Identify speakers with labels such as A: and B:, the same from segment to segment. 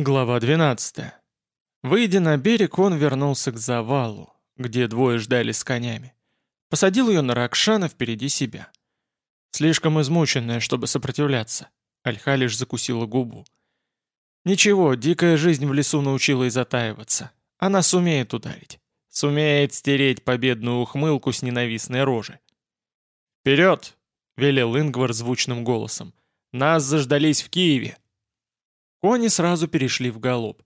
A: Глава 12. Выйдя на берег, он вернулся к завалу, где двое ждали с конями. Посадил ее на Ракшана впереди себя. Слишком измученная, чтобы сопротивляться. Альха лишь закусила губу. Ничего, дикая жизнь в лесу научила и затаиваться. Она сумеет ударить. Сумеет стереть победную ухмылку с ненавистной рожи. «Вперед!» — велел Ингвар звучным голосом. «Нас заждались в Киеве!» Кони сразу перешли в галоп.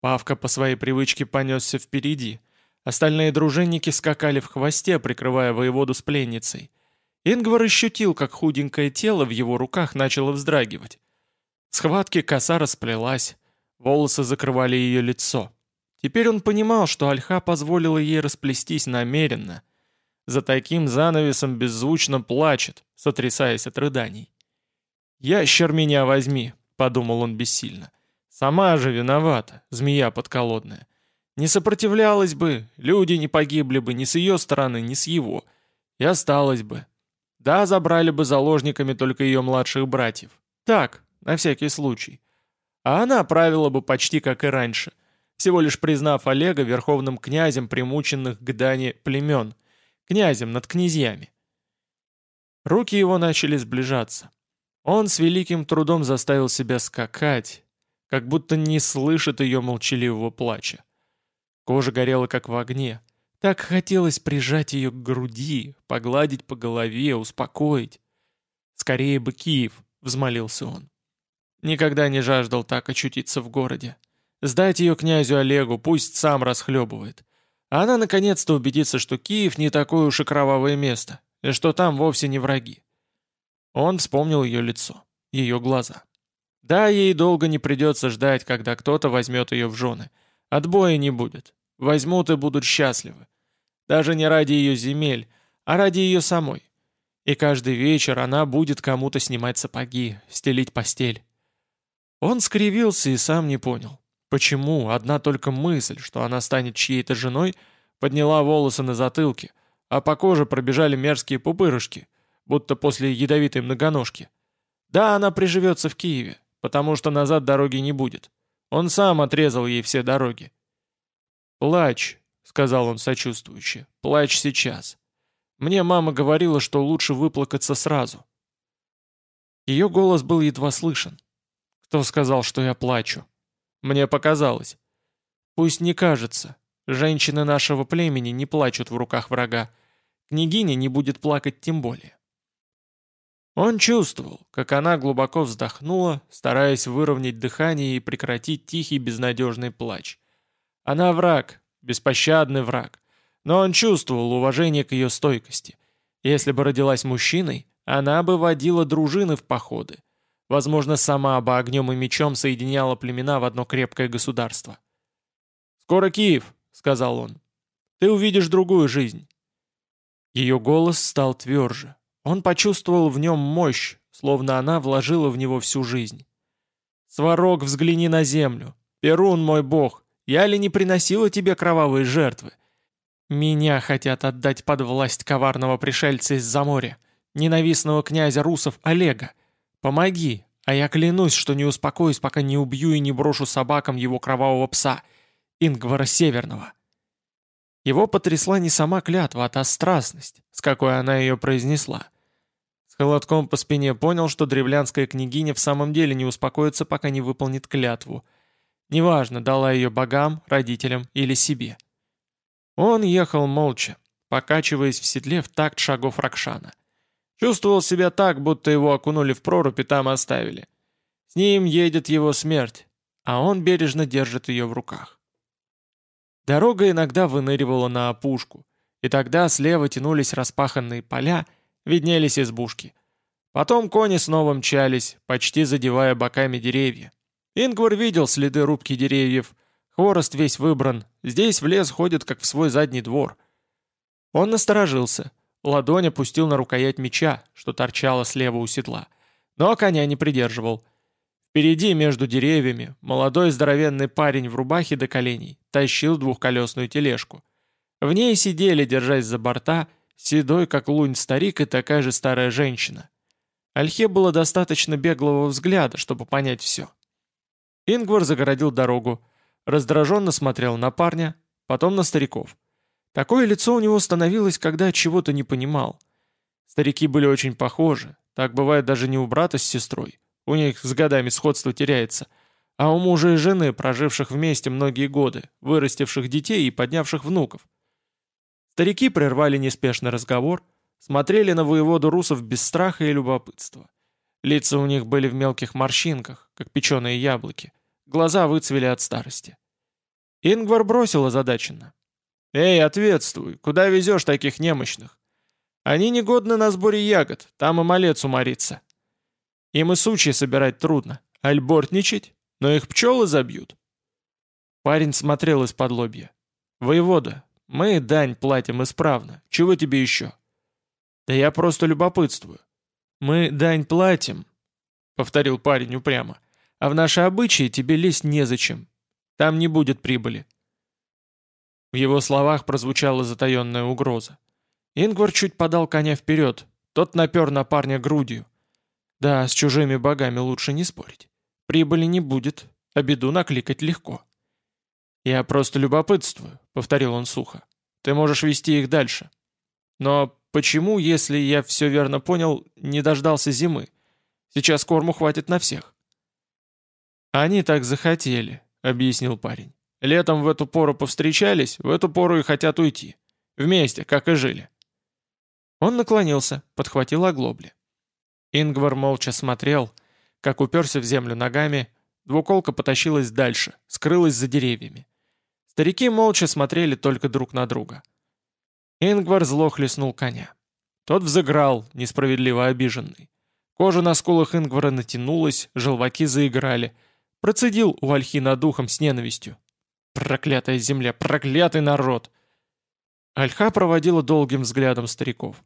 A: Павка по своей привычке понесся впереди. Остальные дружинники скакали в хвосте, прикрывая воеводу с пленницей. Ингвар ощутил, как худенькое тело в его руках начало вздрагивать. В схватке коса расплелась, волосы закрывали ее лицо. Теперь он понимал, что Альха позволила ей расплестись намеренно. За таким занавесом беззвучно плачет, сотрясаясь от рыданий. «Ящер меня возьми!» — подумал он бессильно. «Сама же виновата, змея подколодная. Не сопротивлялась бы, люди не погибли бы ни с ее стороны, ни с его. И осталась бы. Да, забрали бы заложниками только ее младших братьев. Так, на всякий случай. А она правила бы почти как и раньше, всего лишь признав Олега верховным князем примученных к Дане племен, князем над князьями. Руки его начали сближаться. Он с великим трудом заставил себя скакать, как будто не слышит ее молчаливого плача. Кожа горела как в огне. Так хотелось прижать ее к груди, погладить по голове, успокоить. «Скорее бы Киев», — взмолился он. Никогда не жаждал так очутиться в городе. Сдать ее князю Олегу, пусть сам расхлебывает. А она наконец-то убедится, что Киев не такое уж и кровавое место, и что там вовсе не враги. Он вспомнил ее лицо, ее глаза. Да, ей долго не придется ждать, когда кто-то возьмет ее в жены. Отбоя не будет. Возьмут и будут счастливы. Даже не ради ее земель, а ради ее самой. И каждый вечер она будет кому-то снимать сапоги, стелить постель. Он скривился и сам не понял, почему одна только мысль, что она станет чьей-то женой, подняла волосы на затылке, а по коже пробежали мерзкие пупырышки, будто после ядовитой многоножки. Да, она приживется в Киеве, потому что назад дороги не будет. Он сам отрезал ей все дороги. «Плачь», — сказал он сочувствующе, — «плачь сейчас. Мне мама говорила, что лучше выплакаться сразу». Ее голос был едва слышен. «Кто сказал, что я плачу?» «Мне показалось». «Пусть не кажется. Женщины нашего племени не плачут в руках врага. Княгиня не будет плакать тем более». Он чувствовал, как она глубоко вздохнула, стараясь выровнять дыхание и прекратить тихий безнадежный плач. Она враг, беспощадный враг, но он чувствовал уважение к ее стойкости. Если бы родилась мужчиной, она бы водила дружины в походы. Возможно, сама бы огнем и мечом соединяла племена в одно крепкое государство. «Скоро Киев», — сказал он. «Ты увидишь другую жизнь». Ее голос стал тверже, он почувствовал в нем мощь, словно она вложила в него всю жизнь. «Сварог, взгляни на землю! Перун, мой бог! Я ли не приносила тебе кровавые жертвы? Меня хотят отдать под власть коварного пришельца из-за моря, ненавистного князя русов Олега. Помоги, а я клянусь, что не успокоюсь, пока не убью и не брошу собакам его кровавого пса, Ингвара Северного». Его потрясла не сама клятва, а та страстность, с какой она ее произнесла. Холодком по спине понял, что древлянская княгиня в самом деле не успокоится, пока не выполнит клятву. Неважно, дала ее богам, родителям или себе. Он ехал молча, покачиваясь в седле в такт шагов Ракшана. Чувствовал себя так, будто его окунули в прорубь и там оставили. С ним едет его смерть, а он бережно держит ее в руках. Дорога иногда выныривала на опушку, и тогда слева тянулись распаханные поля, виднелись избушки. Потом кони снова мчались, почти задевая боками деревья. Ингвар видел следы рубки деревьев. Хворост весь выбран. Здесь в лес ходит, как в свой задний двор. Он насторожился. Ладонь опустил на рукоять меча, что торчало слева у седла. Но коня не придерживал. Впереди, между деревьями, молодой здоровенный парень в рубахе до коленей тащил двухколесную тележку. В ней сидели, держась за борта, Седой, как лунь старик, и такая же старая женщина. Альхе было достаточно беглого взгляда, чтобы понять все. Ингвар загородил дорогу, раздраженно смотрел на парня, потом на стариков. Такое лицо у него становилось, когда чего-то не понимал. Старики были очень похожи, так бывает даже не у брата с сестрой, у них с годами сходство теряется, а у мужа и жены, проживших вместе многие годы, вырастивших детей и поднявших внуков. Старики прервали неспешный разговор, смотрели на воеводу русов без страха и любопытства. Лица у них были в мелких морщинках, как печеные яблоки. Глаза выцвели от старости. Ингвар бросил озадаченно. «Эй, ответствуй, куда везешь таких немощных? Они негодны на сборе ягод, там и малец уморится. Им и сучья собирать трудно, альбортничать, но их пчелы забьют». Парень смотрел из-под лобья. «Воевода, мы дань платим исправно, чего тебе еще?» «Да я просто любопытствую. «Мы дань платим», — повторил парень упрямо, «а в наши обычаи тебе лезть незачем. Там не будет прибыли». В его словах прозвучала затаенная угроза. Ингвар чуть подал коня вперед, тот напер на парня грудью. Да, с чужими богами лучше не спорить. Прибыли не будет, а беду накликать легко. «Я просто любопытствую», — повторил он сухо. «Ты можешь вести их дальше. Но Почему, если я все верно понял, не дождался зимы? Сейчас корму хватит на всех. Они так захотели, объяснил парень. Летом в эту пору повстречались, в эту пору и хотят уйти. Вместе, как и жили. Он наклонился, подхватил оглобли. Ингвар молча смотрел, как уперся в землю ногами, двуколка потащилась дальше, скрылась за деревьями. Старики молча смотрели только друг на друга. Ингвар зло хлестнул коня. Тот взыграл, несправедливо обиженный. Кожа на скулах Ингвара натянулась, желваки заиграли. Процедил у Альхи над духом с ненавистью. «Проклятая земля, проклятый народ!» Альха проводила долгим взглядом стариков.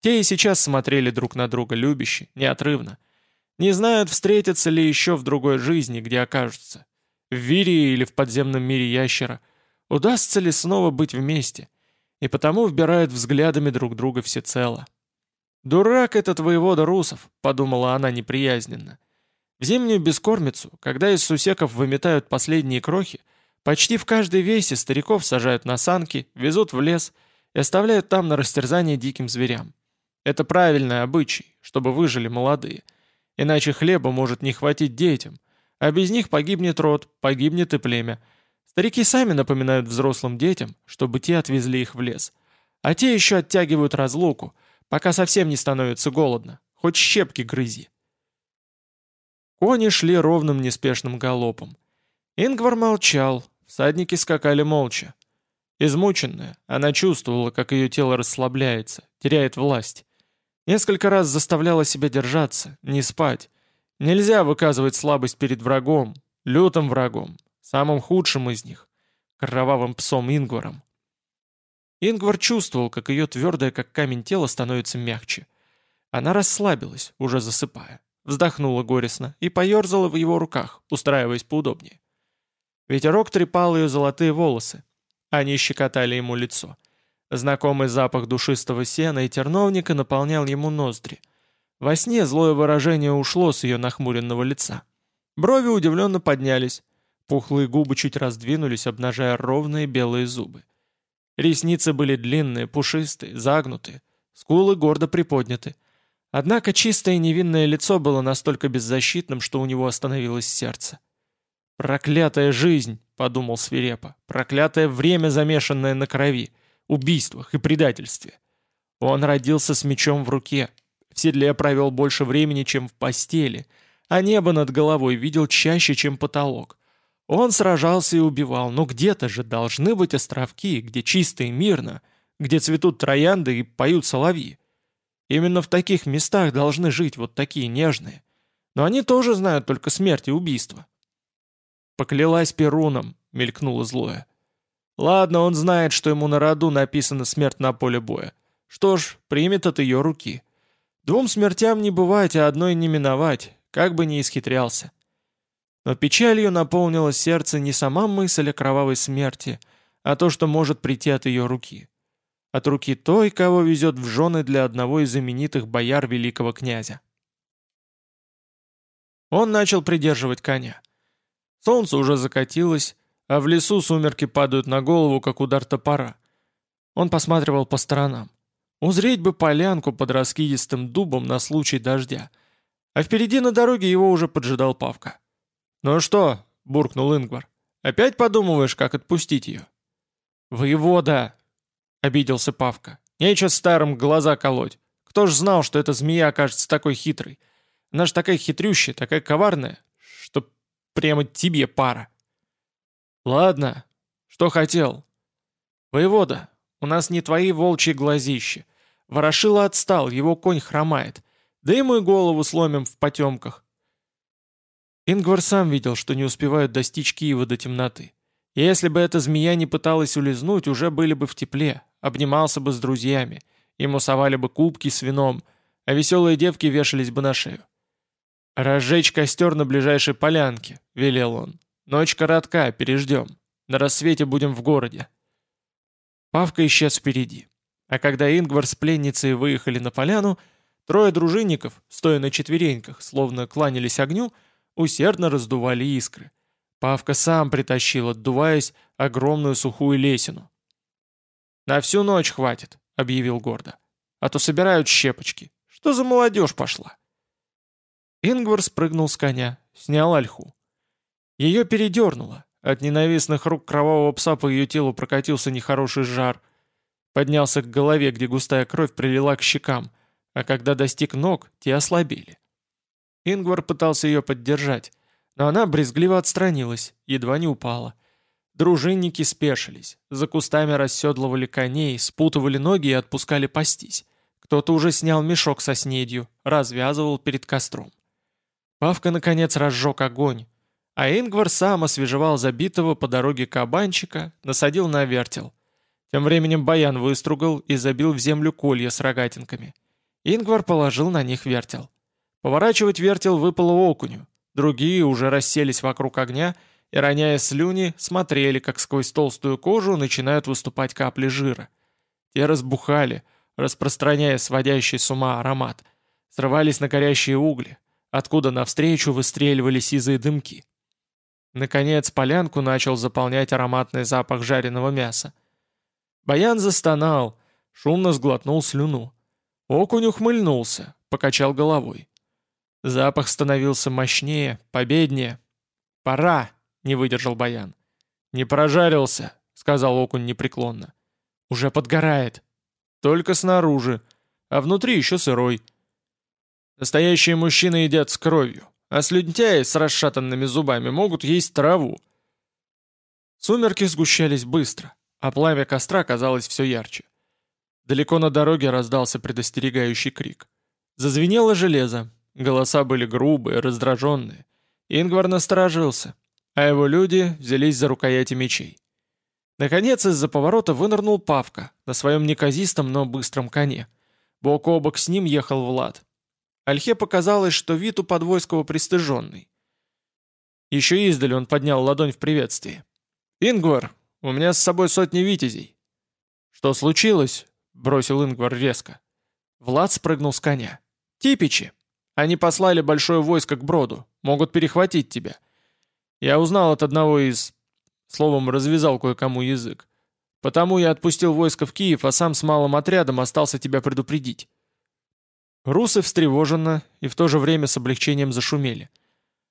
A: Те и сейчас смотрели друг на друга любяще, неотрывно. Не знают, встретятся ли еще в другой жизни, где окажутся. В Вирии или в подземном мире ящера. Удастся ли снова быть вместе — и потому вбирают взглядами друг друга всецело. «Дурак этот воевода русов», — подумала она неприязненно. В зимнюю бескормицу, когда из сусеков выметают последние крохи, почти в каждой весе стариков сажают на санки, везут в лес и оставляют там на растерзание диким зверям. Это правильный обычай, чтобы выжили молодые. Иначе хлеба может не хватить детям, а без них погибнет род, погибнет и племя, Старики сами напоминают взрослым детям, чтобы те отвезли их в лес. А те еще оттягивают разлуку, пока совсем не становится голодно, хоть щепки грызи. Кони шли ровным неспешным галопом. Ингвар молчал, всадники скакали молча. Измученная, она чувствовала, как ее тело расслабляется, теряет власть. Несколько раз заставляла себя держаться, не спать. Нельзя выказывать слабость перед врагом, лютым врагом, самым худшим из них, кровавым псом Ингваром. Ингвар чувствовал, как ее твердое, как камень тело, становится мягче. Она расслабилась, уже засыпая, вздохнула горестно и поерзала в его руках, устраиваясь поудобнее. Ветерок трепал ее золотые волосы. Они щекотали ему лицо. Знакомый запах душистого сена и терновника наполнял ему ноздри. Во сне злое выражение ушло с ее нахмуренного лица. Брови удивленно поднялись. Пухлые губы чуть раздвинулись, обнажая ровные белые зубы. Ресницы были длинные, пушистые, загнутые, скулы гордо приподняты. Однако чистое невинное лицо было настолько беззащитным, что у него остановилось сердце. «Проклятая жизнь!» — подумал свирепо. «Проклятое время, замешанное на крови, убийствах и предательстве!» Он родился с мечом в руке. В седле провел больше времени, чем в постели, а небо над головой видел чаще, чем потолок. Он сражался и убивал, но где-то же должны быть островки, где чисто и мирно, где цветут троянды и поют соловьи. Именно в таких местах должны жить вот такие нежные. Но они тоже знают только смерть и убийство. «Поклялась Перуном», — мелькнуло злое. «Ладно, он знает, что ему на роду написана смерть на поле боя. Что ж, примет от ее руки. Двум смертям не бывать, а одной не миновать, как бы ни исхитрялся. Но печалью наполнило сердце не сама мысль о кровавой смерти, а то, что может прийти от ее руки. От руки той, кого везет в жены для одного из знаменитых бояр великого князя. Он начал придерживать коня. Солнце уже закатилось, а в лесу сумерки падают на голову, как удар топора. Он посматривал по сторонам. Узреть бы полянку под раскидистым дубом на случай дождя. А впереди на дороге его уже поджидал Павка. «Ну что?» — буркнул Ингвар. «Опять подумываешь, как отпустить ее?» «Воевода!» — обиделся Павка. «Нечего старым глаза колоть. Кто ж знал, что эта змея окажется такой хитрой? Она ж такая хитрющая, такая коварная, что прямо тебе пара». «Ладно. Что хотел?» «Воевода, у нас не твои волчьи глазища. Ворошило отстал, его конь хромает. Да и мы голову сломим в потемках. Ингвар сам видел, что не успевают достичь Киева до темноты. И если бы эта змея не пыталась улизнуть, уже были бы в тепле, обнимался бы с друзьями, ему совали бы кубки с вином, а веселые девки вешались бы на шею. «Разжечь костер на ближайшей полянке», — велел он. «Ночь коротка, переждем. На рассвете будем в городе». Павка исчез впереди. А когда Ингвар с пленницей выехали на поляну, трое дружинников, стоя на четвереньках, словно кланялись огню, усердно раздували искры. Павка сам притащил, отдуваясь, огромную сухую лесину. «На всю ночь хватит», — объявил гордо. «А то собирают щепочки. Что за молодежь пошла?» Ингвар спрыгнул с коня, снял ольху. Ее передернуло. От ненавистных рук кровавого пса по ее телу прокатился нехороший жар. Поднялся к голове, где густая кровь прилила к щекам, а когда достиг ног, те ослабели. Ингвар пытался ее поддержать, но она брезгливо отстранилась, едва не упала. Дружинники спешились, за кустами расседлывали коней, спутывали ноги и отпускали пастись. Кто-то уже снял мешок со снедью, развязывал перед костром. Павка, наконец, разжег огонь, а Ингвар сам освежевал забитого по дороге кабанчика, насадил на вертел. Тем временем Баян выстругал и забил в землю колья с рогатинками. Ингвар положил на них вертел. Поворачивать вертел выпало окуню. Другие уже расселись вокруг огня и, роняя слюни, смотрели, как сквозь толстую кожу начинают выступать капли жира. Те разбухали, распространяя сводящий с ума аромат. Срывались на горящие угли, откуда навстречу выстреливали сизые дымки. Наконец полянку начал заполнять ароматный запах жареного мяса. Баян застонал, шумно сглотнул слюну. Окунь ухмыльнулся, покачал головой. Запах становился мощнее, победнее. «Пора!» — не выдержал Баян. «Не прожарился», — сказал окунь непреклонно. «Уже подгорает. Только снаружи, а внутри еще сырой. Настоящие мужчины едят с кровью а слюнтяи с расшатанными зубами могут есть траву. Сумерки сгущались быстро, а пламя костра казалось все ярче. Далеко на дороге раздался предостерегающий крик. Зазвенело железо, голоса были грубые, раздраженные. Ингвар насторожился, а его люди взялись за рукояти мечей. Наконец из-за поворота вынырнул Павка на своем неказистом, но быстром коне. Бок о бок с ним ехал Влад. Альхе показалось, что вид у Подвойского пристыженный. Еще издали он поднял ладонь в приветствии. «Ингвар, у меня с собой сотни витязей». «Что случилось?» — бросил Ингвар резко. Влад спрыгнул с коня. «Типичи. Они послали большое войско к броду. Могут перехватить тебя. Я узнал от одного из... Словом, развязал кое-кому язык. Потому я отпустил войско в Киев, а сам с малым отрядом остался тебя предупредить. Русы встревоженно и в то же время с облегчением зашумели.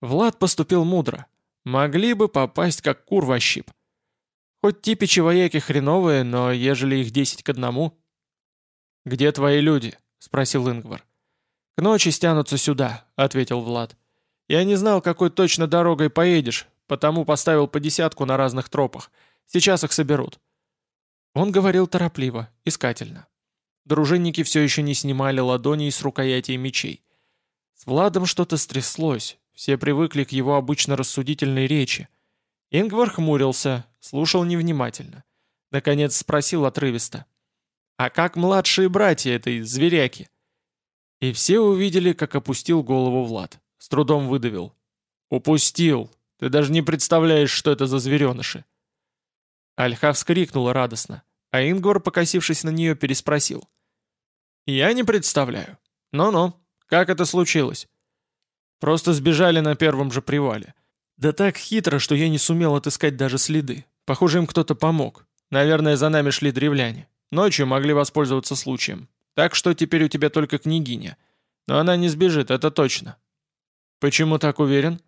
A: Влад поступил мудро. Могли бы попасть как кур во щип. Хоть типичи вояки хреновые, но ежели их десять к одному... «Где твои люди?» — спросил Ингвар. «К ночи стянутся сюда», — ответил Влад. «Я не знал, какой точно дорогой поедешь, потому поставил по десятку на разных тропах. Сейчас их соберут». Он говорил торопливо, искательно. Дружинники все еще не снимали ладоней с рукоятей мечей. С Владом что-то стряслось, все привыкли к его обычно рассудительной речи. Ингвар хмурился, слушал невнимательно. Наконец спросил отрывисто. «А как младшие братья этой зверяки?» И все увидели, как опустил голову Влад. С трудом выдавил. «Упустил! Ты даже не представляешь, что это за звереныши!» Альха вскрикнула радостно, а Ингвар, покосившись на нее, переспросил. «Я не представляю. Ну-ну, как это случилось?» «Просто сбежали на первом же привале. Да так хитро, что я не сумел отыскать даже следы. Похоже, им кто-то помог. Наверное, за нами шли древляне. Ночью могли воспользоваться случаем. Так что теперь у тебя только княгиня. Но она не сбежит, это точно. Почему так уверен?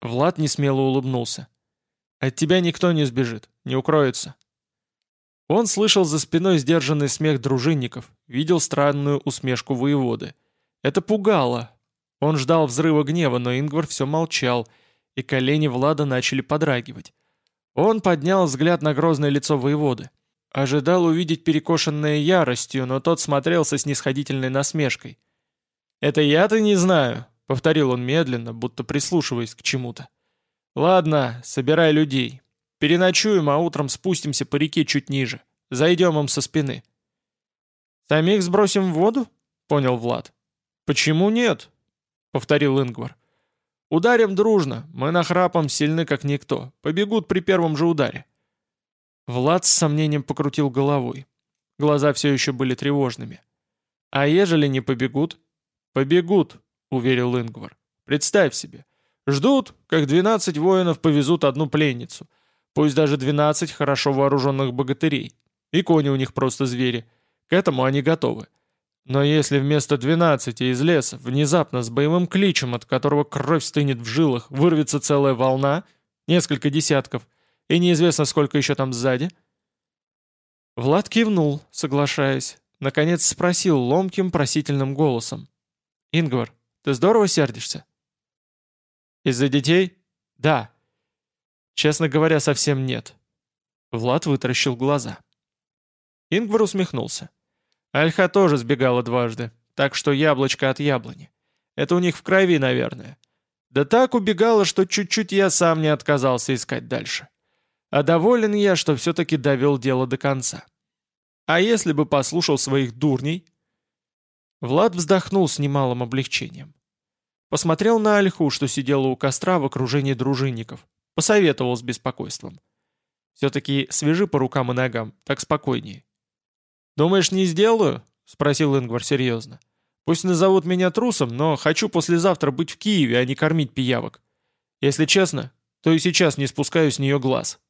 A: Влад несмело улыбнулся. От тебя никто не сбежит, не укроется. Он слышал за спиной сдержанный смех дружинников, видел странную усмешку воеводы. Это пугало. Он ждал взрыва гнева, но Ингвар все молчал, и колени Влада начали подрагивать. Он поднял взгляд на грозное лицо воеводы. Ожидал увидеть перекошенное яростью, но тот смотрел со снисходительной насмешкой. «Это я-то не знаю», — повторил он медленно, будто прислушиваясь к чему-то. «Ладно, собирай людей. Переночуем, а утром спустимся по реке чуть ниже. Зайдем им со спины». «Самих сбросим в воду?» — понял Влад. «Почему нет?» — повторил Ингвар. «Ударим дружно, мы нахрапом сильны как никто, побегут при первом же ударе». Влад с сомнением покрутил головой. Глаза все еще были тревожными. «А ежели не побегут?» «Побегут», — уверил Ингвар. «Представь себе. Ждут, как двенадцать воинов повезут одну пленницу. Пусть даже двенадцать хорошо вооруженных богатырей. И кони у них просто звери. К этому они готовы. Но если вместо двенадцати из леса внезапно с боевым кличем, от которого кровь стынет в жилах, вырвется целая волна, несколько десятков, и неизвестно, сколько еще там сзади. Влад кивнул, соглашаясь. Наконец спросил ломким просительным голосом. «Ингвар, ты здорово сердишься?» «Из-за детей?» «Да». «Честно говоря, совсем нет». Влад вытаращил глаза. Ингвар усмехнулся. Альха тоже сбегала дважды, так что яблочко от яблони. Это у них в крови, наверное. Да так убегала, что чуть-чуть я сам не отказался искать дальше. А доволен я, что все-таки довел дело до конца. А если бы послушал своих дурней? Влад вздохнул с немалым облегчением. Посмотрел на Альху, что сидела у костра в окружении дружинников. Посоветовал с беспокойством. Все-таки свежи по рукам и ногам, так спокойнее. «Думаешь, не сделаю?» — спросил Ингвар серьезно. «Пусть назовут меня трусом, но хочу послезавтра быть в Киеве, а не кормить пиявок. Если честно, то и сейчас не спускаю с нее глаз».